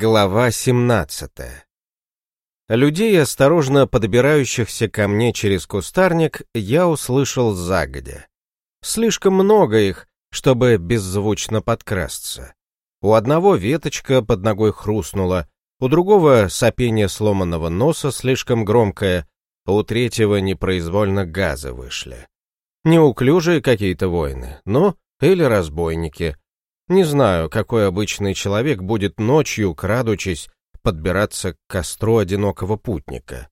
Глава 17 Людей, осторожно подбирающихся ко мне через кустарник, я услышал загодя. Слишком много их, чтобы беззвучно подкрасться. У одного веточка под ногой хрустнула, у другого сопение сломанного носа слишком громкое, а у третьего непроизвольно газы вышли. Неуклюжие какие-то воины, ну, или разбойники. Не знаю, какой обычный человек будет ночью, крадучись, подбираться к костру одинокого путника.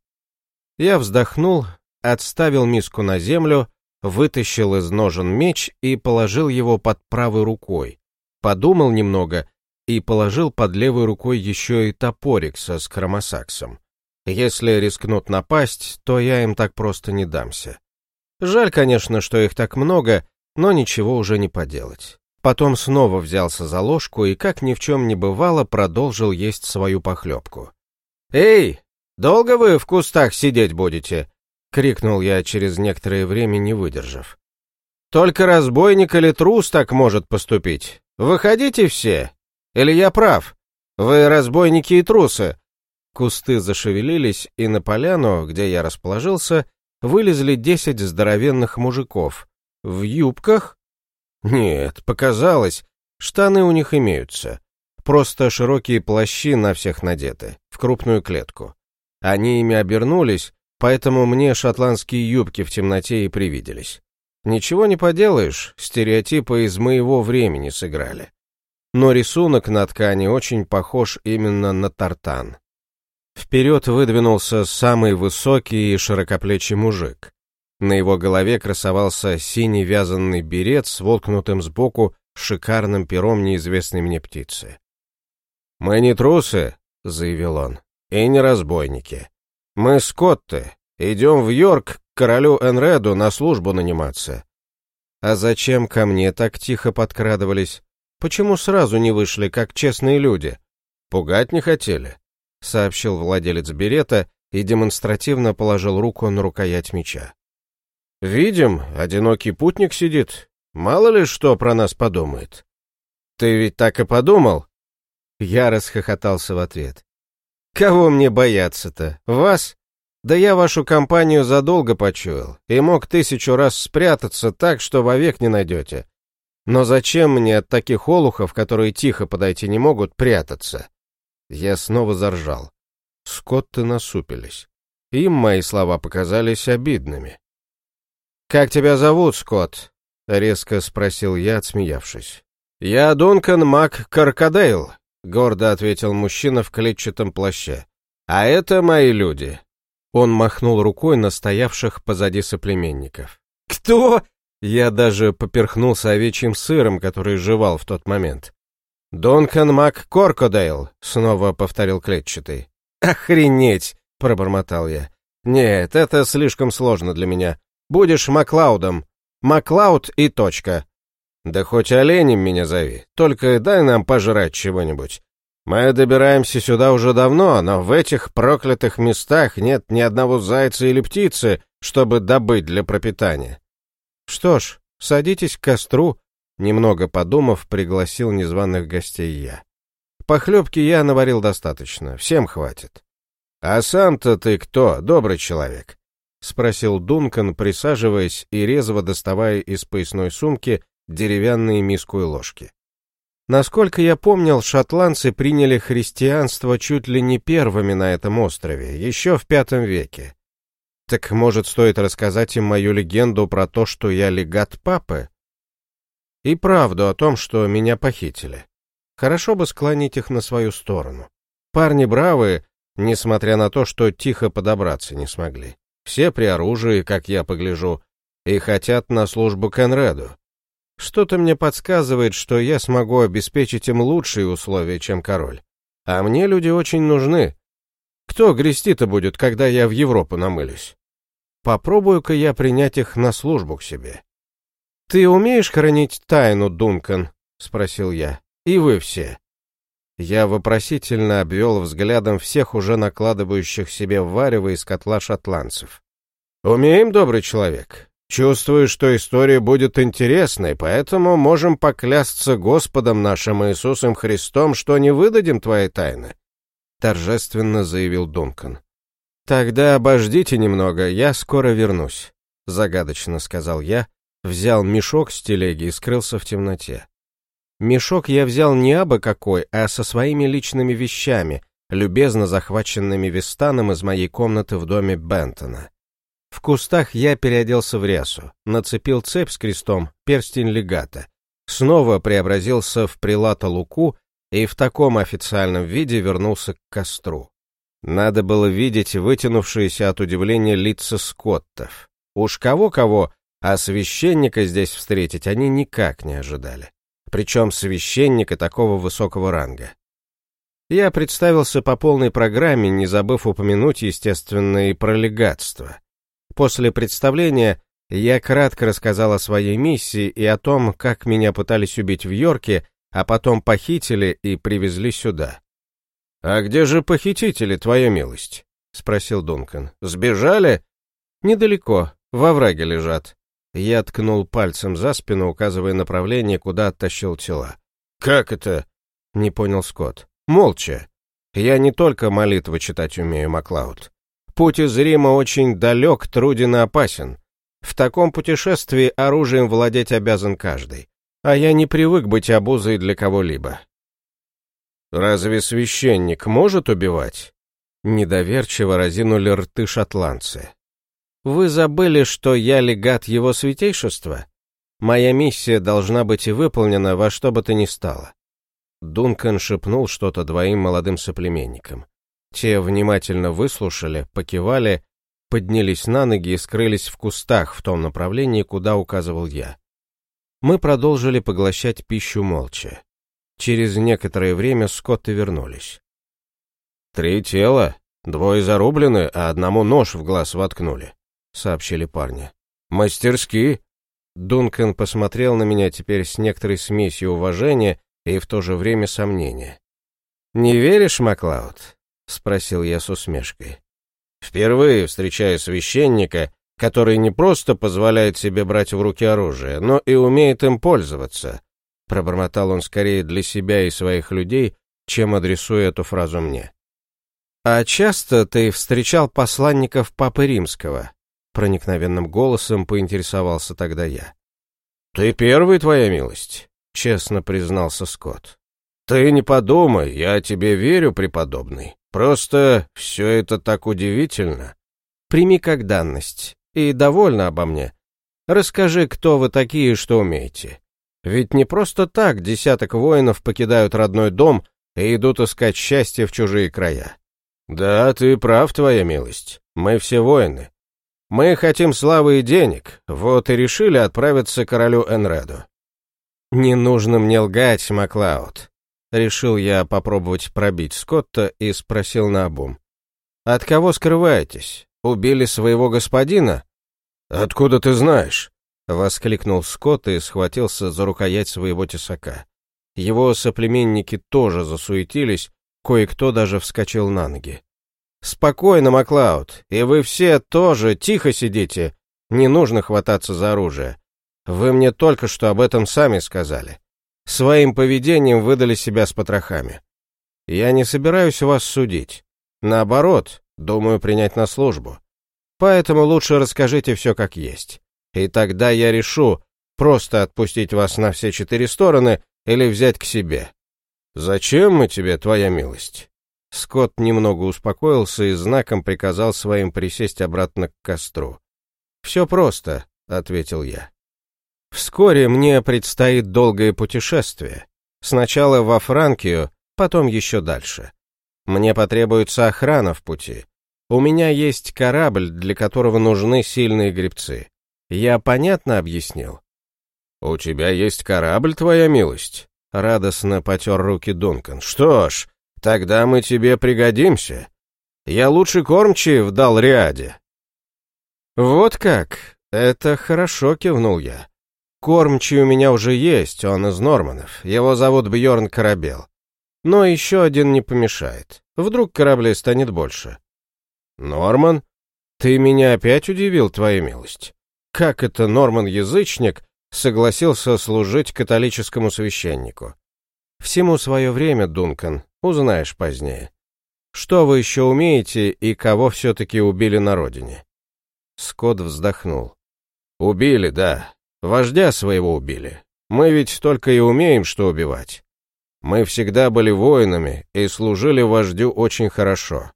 Я вздохнул, отставил миску на землю, вытащил из ножен меч и положил его под правой рукой. Подумал немного и положил под левой рукой еще и топорик со скромосаксом. Если рискнут напасть, то я им так просто не дамся. Жаль, конечно, что их так много, но ничего уже не поделать. Потом снова взялся за ложку и, как ни в чем не бывало, продолжил есть свою похлебку. «Эй, долго вы в кустах сидеть будете?» — крикнул я через некоторое время, не выдержав. «Только разбойник или трус так может поступить. Выходите все. Или я прав? Вы разбойники и трусы». Кусты зашевелились, и на поляну, где я расположился, вылезли десять здоровенных мужиков. В юбках, нет, показалось, штаны у них имеются. Просто широкие плащи на всех надеты, в крупную клетку. Они ими обернулись, поэтому мне шотландские юбки в темноте и привиделись. Ничего не поделаешь, стереотипы из моего времени сыграли. Но рисунок на ткани очень похож именно на тартан. Вперед выдвинулся самый высокий и широкоплечий мужик. На его голове красовался синий вязаный берет с воткнутым сбоку шикарным пером неизвестной мне птицы. «Мы не трусы», — заявил он, — «и не разбойники. Мы скотты, идем в Йорк к королю Энреду на службу наниматься». «А зачем ко мне так тихо подкрадывались? Почему сразу не вышли, как честные люди? Пугать не хотели?» — сообщил владелец берета и демонстративно положил руку на рукоять меча. Видим, одинокий путник сидит. Мало ли что про нас подумает. Ты ведь так и подумал? Я расхохотался в ответ. Кого мне бояться-то? Вас? Да я вашу компанию задолго почуял и мог тысячу раз спрятаться так, что вовек не найдете. Но зачем мне от таких олухов, которые тихо подойти не могут, прятаться? Я снова заржал. Скотты насупились. Им мои слова показались обидными. «Как тебя зовут, Скотт?» — резко спросил я, отсмеявшись. «Я Дункан Мак Каркадейл», — гордо ответил мужчина в клетчатом плаще. «А это мои люди». Он махнул рукой на стоявших позади соплеменников. «Кто?» Я даже поперхнулся овечьим сыром, который жевал в тот момент. «Дункан Мак Коркодейл», — снова повторил клетчатый. «Охренеть!» — пробормотал я. «Нет, это слишком сложно для меня. Будешь Маклаудом. Маклауд и точка. Да хоть оленем меня зови, только дай нам пожрать чего-нибудь. Мы добираемся сюда уже давно, но в этих проклятых местах нет ни одного зайца или птицы, чтобы добыть для пропитания. Что ж, садитесь к костру, немного подумав, пригласил незваных гостей я. Похлебки я наварил достаточно, всем хватит. А сам-то ты кто, добрый человек? — спросил Дункан, присаживаясь и резво доставая из поясной сумки деревянные миску и ложки. Насколько я помнил, шотландцы приняли христианство чуть ли не первыми на этом острове, еще в пятом веке. Так, может, стоит рассказать им мою легенду про то, что я легат папы? И правду о том, что меня похитили. Хорошо бы склонить их на свою сторону. Парни бравые, несмотря на то, что тихо подобраться не смогли. Все при оружии, как я погляжу, и хотят на службу к Энреду. Что-то мне подсказывает, что я смогу обеспечить им лучшие условия, чем король. А мне люди очень нужны. Кто грести-то будет, когда я в Европу намылюсь? Попробую-ка я принять их на службу к себе. «Ты умеешь хранить тайну, Дункан?» — спросил я. «И вы все». Я вопросительно обвел взглядом всех уже накладывающих себе варево из котла шотландцев. «Умеем, добрый человек. Чувствую, что история будет интересной, поэтому можем поклясться Господом нашим Иисусом Христом, что не выдадим твои тайны», — торжественно заявил Дункан. «Тогда обождите немного, я скоро вернусь», — загадочно сказал я, взял мешок с телеги и скрылся в темноте. Мешок я взял не абы какой, а со своими личными вещами, любезно захваченными Вистаном из моей комнаты в доме Бентона. В кустах я переоделся в рясу, нацепил цепь с крестом, перстень легата, снова преобразился в прилата Луку и в таком официальном виде вернулся к костру. Надо было видеть вытянувшиеся от удивления лица скоттов. Уж кого-кого, а священника здесь встретить они никак не ожидали. Причем священника такого высокого ранга. Я представился по полной программе, не забыв упомянуть, естественно, и про легатство. После представления я кратко рассказал о своей миссии и о том, как меня пытались убить в Йорке, а потом похитили и привезли сюда. «А где же похитители, твоя милость?» — спросил Дункан. «Сбежали?» «Недалеко, во враге лежат». Я ткнул пальцем за спину, указывая направление, куда оттащил тела. «Как это?» — не понял Скотт. «Молча. Я не только молитвы читать умею, Маклауд. Путь из Рима очень далек, труден и опасен. В таком путешествии оружием владеть обязан каждый. А я не привык быть обузой для кого-либо. Разве священник может убивать? Недоверчиво разинули рты шотландцы. Вы забыли, что я легат его святейшества? Моя миссия должна быть выполнена во что бы то ни стало. Дункан шепнул что-то двоим молодым соплеменникам. Те внимательно выслушали, покивали, поднялись на ноги и скрылись в кустах в том направлении, куда указывал я. Мы продолжили поглощать пищу молча. Через некоторое время скотты вернулись. «Три тела, двое зарублены, а одному нож в глаз воткнули», — сообщили парни. «Мастерски!» Дункан посмотрел на меня теперь с некоторой смесью уважения и в то же время сомнения. «Не веришь, Маклауд? — спросил я с усмешкой. «Впервые встречаю священника, который не просто позволяет себе брать в руки оружие, но и умеет им пользоваться», — пробормотал он скорее для себя и своих людей, чем адресуя эту фразу мне. «А часто ты встречал посланников Папы Римского?» — проникновенным голосом поинтересовался тогда я. «Ты первый, твоя милость», — честно признался Скотт. «Ты не подумай, я тебе верю, преподобный. Просто все это так удивительно. Прими как данность. И довольна обо мне. Расскажи, кто вы такие и что умеете. Ведь не просто так десяток воинов покидают родной дом и идут искать счастье в чужие края. Да, ты прав, твоя милость. Мы все воины. Мы хотим славы и денег, вот и решили отправиться к королю Энреду. Не нужно мне лгать, Маклауд. Решил я попробовать пробить Скотта и спросил наобум. «От кого скрываетесь? Убили своего господина?» «Откуда ты знаешь?» — воскликнул Скотт и схватился за рукоять своего тесака. Его соплеменники тоже засуетились, кое-кто даже вскочил на ноги. «Спокойно, Маклауд, и вы все тоже тихо сидите. Не нужно хвататься за оружие. Вы мне только что об этом сами сказали. Своим поведением выдали себя с потрохами. Я не собираюсь вас судить. Наоборот, думаю принять на службу. Поэтому лучше расскажите все как есть. И тогда я решу, просто отпустить вас на все четыре стороны или взять к себе. Зачем мы тебе, твоя милость? Скотт немного успокоился и знаком приказал своим присесть обратно к костру. «Все просто», — ответил я. Вскоре мне предстоит долгое путешествие. Сначала во Франкию, потом еще дальше. Мне потребуется охрана в пути. У меня есть корабль, для которого нужны сильные гребцы. Я понятно объяснил? «У тебя есть корабль, твоя милость?» Радостно потер руки Дункан. «Что ж, тогда мы тебе пригодимся. Я лучше кормчий в Далриаде». «Вот как? Это хорошо», — кивнул я. Кормчий у меня уже есть, он из Норманов. Его зовут Бьорн Корабел. Но еще один не помешает. Вдруг кораблей станет больше. Норман? Ты меня опять удивил, твоя милость. как это Норман-язычник согласился служить католическому священнику. Всему свое время, Дункан, узнаешь позднее. Что вы еще умеете и кого все-таки убили на родине? Скотт вздохнул. Убили, да. Вождя своего убили. Мы ведь только и умеем, что убивать. Мы всегда были воинами и служили вождю очень хорошо.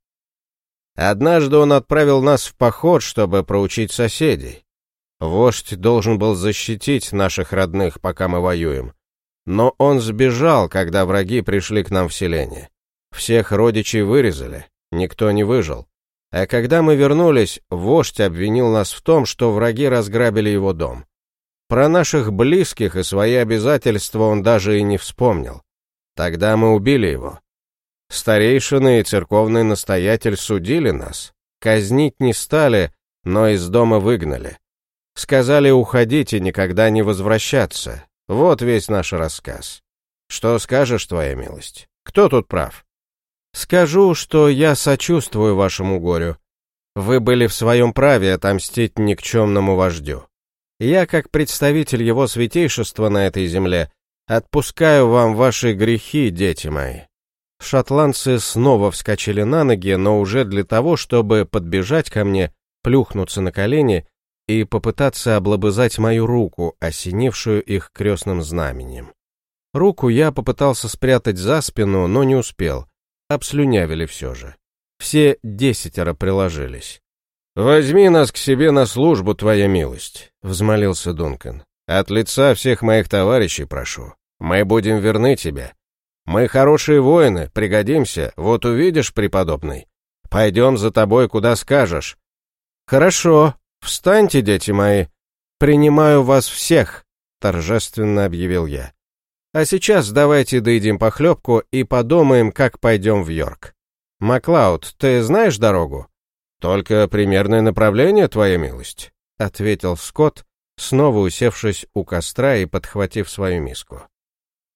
Однажды он отправил нас в поход, чтобы проучить соседей. Вождь должен был защитить наших родных, пока мы воюем. Но он сбежал, когда враги пришли к нам в селение. Всех родичей вырезали, никто не выжил. А когда мы вернулись, вождь обвинил нас в том, что враги разграбили его дом. Про наших близких и свои обязательства он даже и не вспомнил. Тогда мы убили его. Старейшины и церковный настоятель судили нас. Казнить не стали, но из дома выгнали. Сказали уходить и никогда не возвращаться. Вот весь наш рассказ. Что скажешь, твоя милость? Кто тут прав? Скажу, что я сочувствую вашему горю. Вы были в своем праве отомстить никчемному вождю. Я, как представитель его святейшества на этой земле, отпускаю вам ваши грехи, дети мои. Шотландцы снова вскочили на ноги, но уже для того, чтобы подбежать ко мне, плюхнуться на колени и попытаться облобызать мою руку, осенившую их крестным знаменем. Руку я попытался спрятать за спину, но не успел. Обслюнявили все же. Все десятеро приложились. «Возьми нас к себе на службу, твоя милость», — взмолился Дункан. «От лица всех моих товарищей прошу. Мы будем верны тебе. Мы хорошие воины, пригодимся, вот увидишь, преподобный. Пойдем за тобой, куда скажешь». «Хорошо, встаньте, дети мои. Принимаю вас всех», — торжественно объявил я. А сейчас давайте доедим похлебку и подумаем, как пойдем в Йорк. Маклауд, ты знаешь дорогу? Только примерное направление, твоя милость, ответил Скотт, снова усевшись у костра и подхватив свою миску.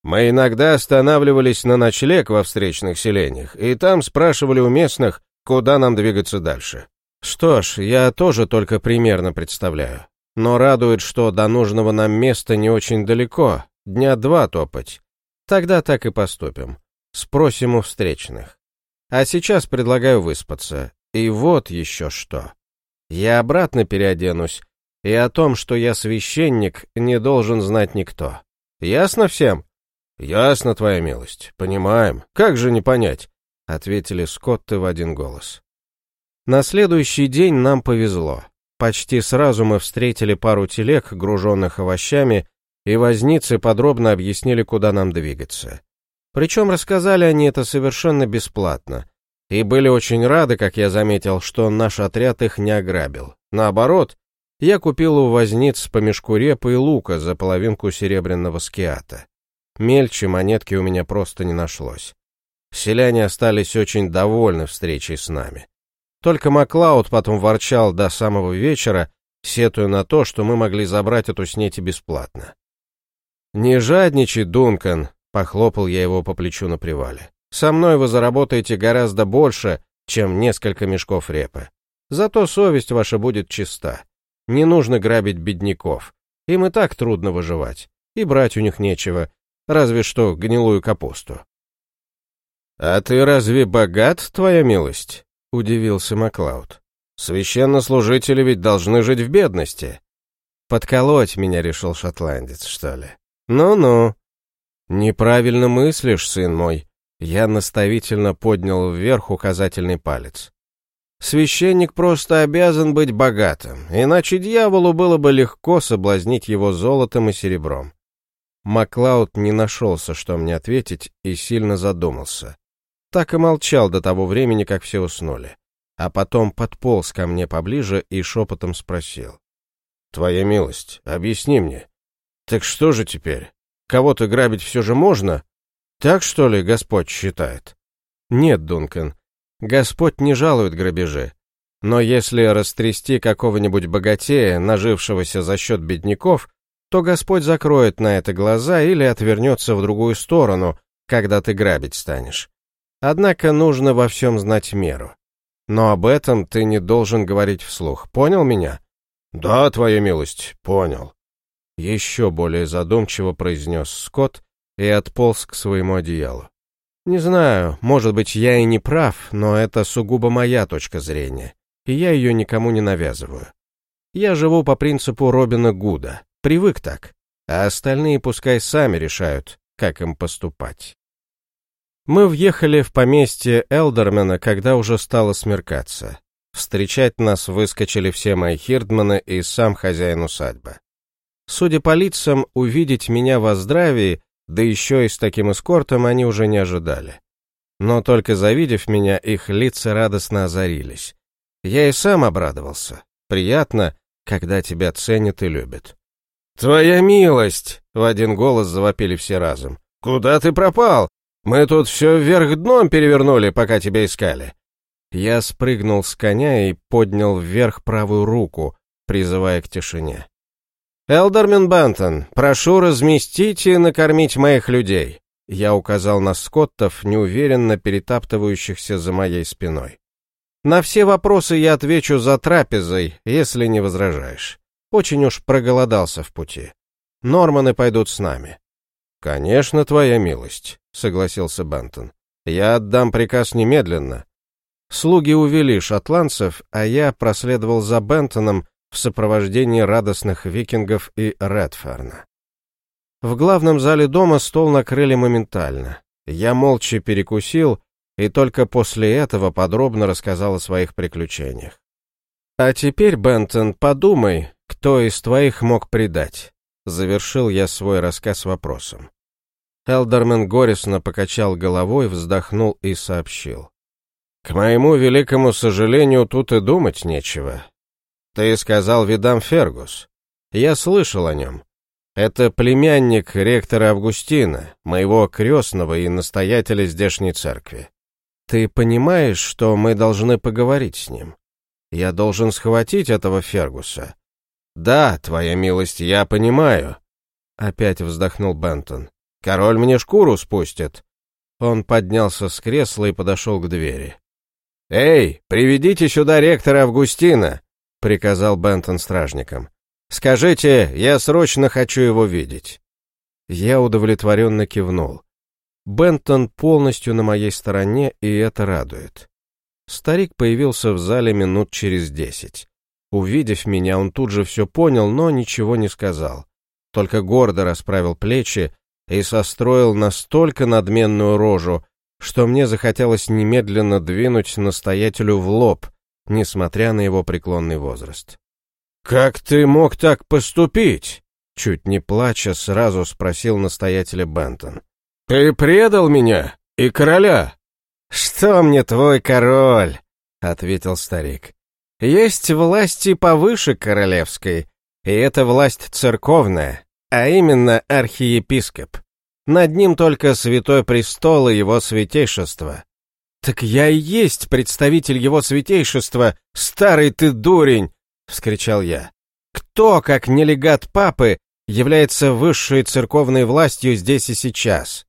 Мы иногда останавливались на ночлег во встречных селениях, и там спрашивали у местных, куда нам двигаться дальше. Что ж, я тоже только примерно представляю. Но радует, что до нужного нам места не очень далеко, Дня два топать. Тогда так и поступим. Спросим у встречных. А сейчас предлагаю выспаться. И вот еще что. Я обратно переоденусь, и о том, что я священник, не должен знать никто. Ясно всем? Ясно, твоя милость. Понимаем. Как же не понять? Ответили Скотты в один голос. На следующий день нам повезло. Почти сразу мы встретили пару телег, груженных овощами, и возницы подробно объяснили, куда нам двигаться. Причем рассказали они это совершенно бесплатно. И были очень рады, как я заметил, что наш отряд их не ограбил. Наоборот, я купил у возниц по мешку репы и лука за половинку серебряного скиата. Мельче монетки у меня просто не нашлось. Селяне остались очень довольны встречей с нами. Только Маклауд потом ворчал до самого вечера, сетуя на то, что мы могли забрать эту снети бесплатно. «Не жадничай, Дункан», — похлопал я его по плечу на привале. «Со мной вы заработаете гораздо больше, чем несколько мешков репы. Зато совесть ваша будет чиста. Не нужно грабить бедняков. Им и так трудно выживать. И брать у них нечего, разве что гнилую капусту». «А ты разве богат, твоя милость?» — удивился Маклауд. «Священнослужители ведь должны жить в бедности». «Подколоть меня решил шотландец, что ли?» «Ну-ну». «Неправильно мыслишь, сын мой». Я наставительно поднял вверх указательный палец. Священник просто обязан быть богатым, иначе дьяволу было бы легко соблазнить его золотом и серебром. Маклауд не нашелся, что мне ответить, и сильно задумался. Так и молчал до того времени, как все уснули. А потом подполз ко мне поближе и шепотом спросил. «Твоя милость, объясни мне, так что же теперь? Кого-то грабить все же можно? Так что ли Господь считает? Нет, Дункан, Господь не жалует грабежи. Но если растрясти какого-нибудь богатея, нажившегося за счет бедняков, то Господь закроет на это глаза или отвернется в другую сторону, когда ты грабить станешь. Однако нужно во всем знать меру. Но об этом ты не должен говорить вслух, понял меня? «Да, твоя милость, понял». Еще более задумчиво произнес Скотт и отполз к своему одеялу. «Не знаю, может быть, я и не прав, но это сугубо моя точка зрения, и я ее никому не навязываю. Я живу по принципу Робина Гуда, привык так, а остальные пускай сами решают, как им поступать». Мы въехали в поместье Элдермена, когда уже стало смеркаться. Встречать нас выскочили все мои хирдманы и сам хозяин усадьбы. Судя по лицам, увидеть меня во здравии, да еще и с таким эскортом, они уже не ожидали. Но только завидев меня, их лица радостно озарились. Я и сам обрадовался. Приятно, когда тебя ценят и любят. «Твоя милость!» — в один голос завопили все разом. «Куда ты пропал? Мы тут все вверх дном перевернули, пока тебя искали. Я спрыгнул с коня и поднял вверх правую руку, призывая к тишине. «Элдермен Бантон, прошу разместить и накормить моих людей», я указал на скоттов, неуверенно перетаптывающихся за моей спиной. «На все вопросы я отвечу за трапезой, если не возражаешь. Очень уж проголодался в пути. Норманы пойдут с нами». «Конечно, твоя милость», — согласился Бантон. «Я отдам приказ немедленно. Слуги увели шотландцев, а я проследовал за Бентоном в сопровождении радостных викингов и Редферна. В главном зале дома стол накрыли моментально. Я молча перекусил и только после этого подробно рассказал о своих приключениях. «А теперь, Бентон, подумай, кто из твоих мог предать?» Завершил я свой рассказ вопросом. Элдермен горестно покачал головой, вздохнул и сообщил. К моему великому сожалению, тут и думать нечего. Ты сказал видам Фергус. Я слышал о нем. Это племянник ректора Августина, моего крестного и настоятеля здешней церкви. Ты понимаешь, что мы должны поговорить с ним? Я должен схватить этого Фергуса. Да, твоя милость, я понимаю. Опять вздохнул Бентон. Король мне шкуру спустит. Он поднялся с кресла и подошел к двери. «Эй, приведите сюда ректора Августина!» — приказал Бентон стражникам. «Скажите, я срочно хочу его видеть». Я удовлетворенно кивнул. Бентон полностью на моей стороне, и это радует. Старик появился в зале минут через десять. Увидев меня, он тут же все понял, но ничего не сказал. Только гордо расправил плечи и состроил настолько надменную рожу, что мне захотелось немедленно двинуть настоятелю в лоб, несмотря на его преклонный возраст. «Как ты мог так поступить?» Чуть не плача, сразу спросил настоятеля Бентон. «Ты предал меня и короля?» «Что мне твой король?» — ответил старик. «Есть власти повыше королевской, и это власть церковная, а именно архиепископ. Над ним только святой престол и его святейшество. «Так я и есть представитель его святейшества, старый ты дурень!» — вскричал я. «Кто, как нелегат папы, является высшей церковной властью здесь и сейчас?»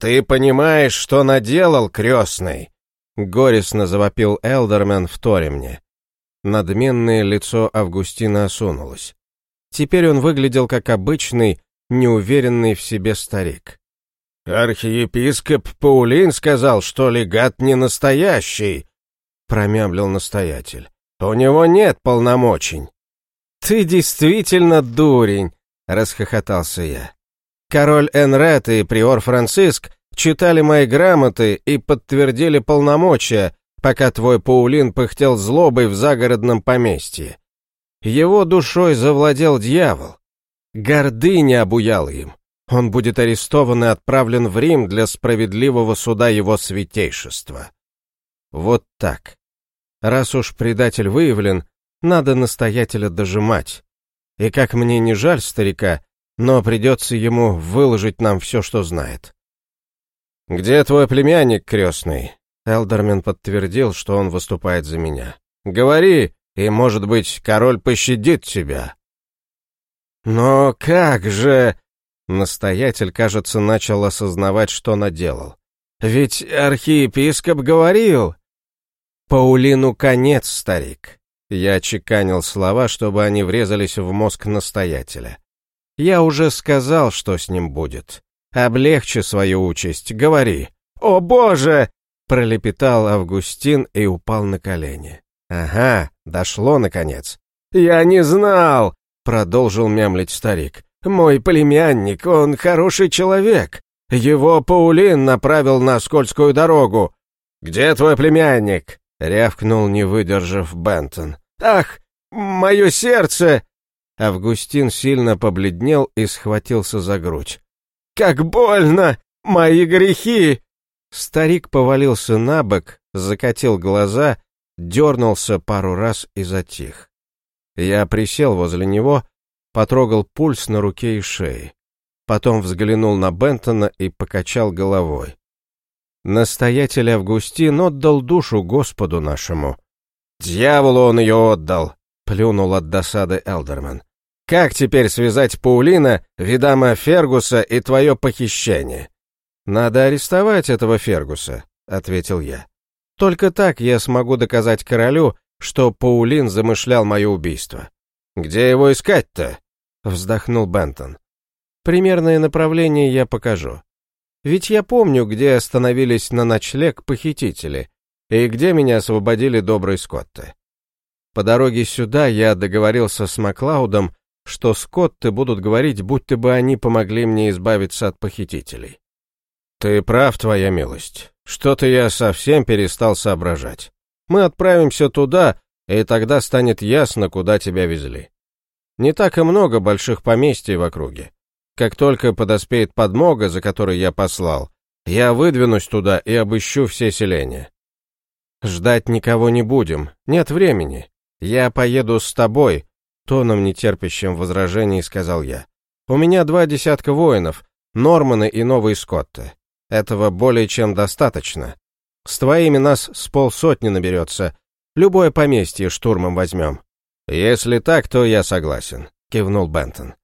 «Ты понимаешь, что наделал, крестный?» — горестно завопил Элдермен в торе мне. Надменное лицо Августина осунулось. Теперь он выглядел как обычный, неуверенный в себе старик. «Архиепископ Паулин сказал, что легат не настоящий», — промямлил настоятель. «У него нет полномочий». «Ты действительно дурень», — расхохотался я. «Король Энрет и приор Франциск читали мои грамоты и подтвердили полномочия, пока твой Паулин пыхтел злобой в загородном поместье. Его душой завладел дьявол. Гордыня обуяла им. Он будет арестован и отправлен в Рим для справедливого суда его святейшества. Вот так. Раз уж предатель выявлен, надо настоятеля дожимать. И как мне не жаль старика, но придется ему выложить нам все, что знает. «Где твой племянник, крестный?» Элдермен подтвердил, что он выступает за меня. «Говори, и, может быть, король пощадит тебя». «Но как же...» Настоятель, кажется, начал осознавать, что наделал. «Ведь архиепископ говорил...» «Паулину конец, старик. Я чеканил слова, чтобы они врезались в мозг настоятеля. Я уже сказал, что с ним будет. Облегчи свою участь, говори. «О, Боже!» — пролепетал Августин и упал на колени. «Ага, дошло, наконец». «Я не знал!» — продолжил мямлить старик. «Мой племянник, он хороший человек. Его Паулин направил на скользкую дорогу. «Где твой племянник?» — рявкнул, не выдержав Бентон. «Ах, мое сердце!» Августин сильно побледнел и схватился за грудь. «Как больно! Мои грехи!» Старик повалился на бок, закатил глаза, дернулся пару раз и затих. Я присел возле него, потрогал пульс на руке и шее. Потом взглянул на Бентона и покачал головой. Настоятель Августин отдал душу Господу нашему. «Дьяволу он ее отдал!» — плюнул от досады Элдерман. «Как теперь связать Паулина, Видама Фергуса и твое похищение?» «Надо арестовать этого Фергуса», — ответил я. «Только так я смогу доказать королю, что Паулин замышлял мое убийство». «Где его искать-то?» — вздохнул Бентон. «Примерное направление я покажу. Ведь я помню, где остановились на ночлег похитители, и где меня освободили добрые скотты. По дороге сюда я договорился с Маклаудом, что скотты будут говорить, будто бы они помогли мне избавиться от похитителей. Ты прав, твоя милость. Что-то я совсем перестал соображать. Мы отправимся туда, и тогда станет ясно, куда тебя везли. Не так и много больших поместий в округе. Как только подоспеет подмога, за которой я послал, я выдвинусь туда и обыщу все селения. Ждать никого не будем, нет времени. Я поеду с тобой, тоном нетерпящим возражений сказал я. У меня два десятка воинов, Норманы и новые Скотты. Этого более чем достаточно. С твоими нас с полсотни наберется. Любое поместье штурмом возьмем. Если так, то я согласен, кивнул Бентон.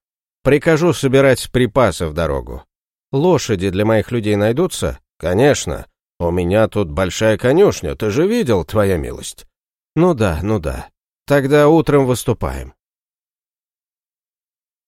Прикажу собирать припасы в дорогу. Лошади для моих людей найдутся? Конечно. У меня тут большая конюшня, ты же видел, твоя милость. Ну да, ну да. Тогда утром выступаем.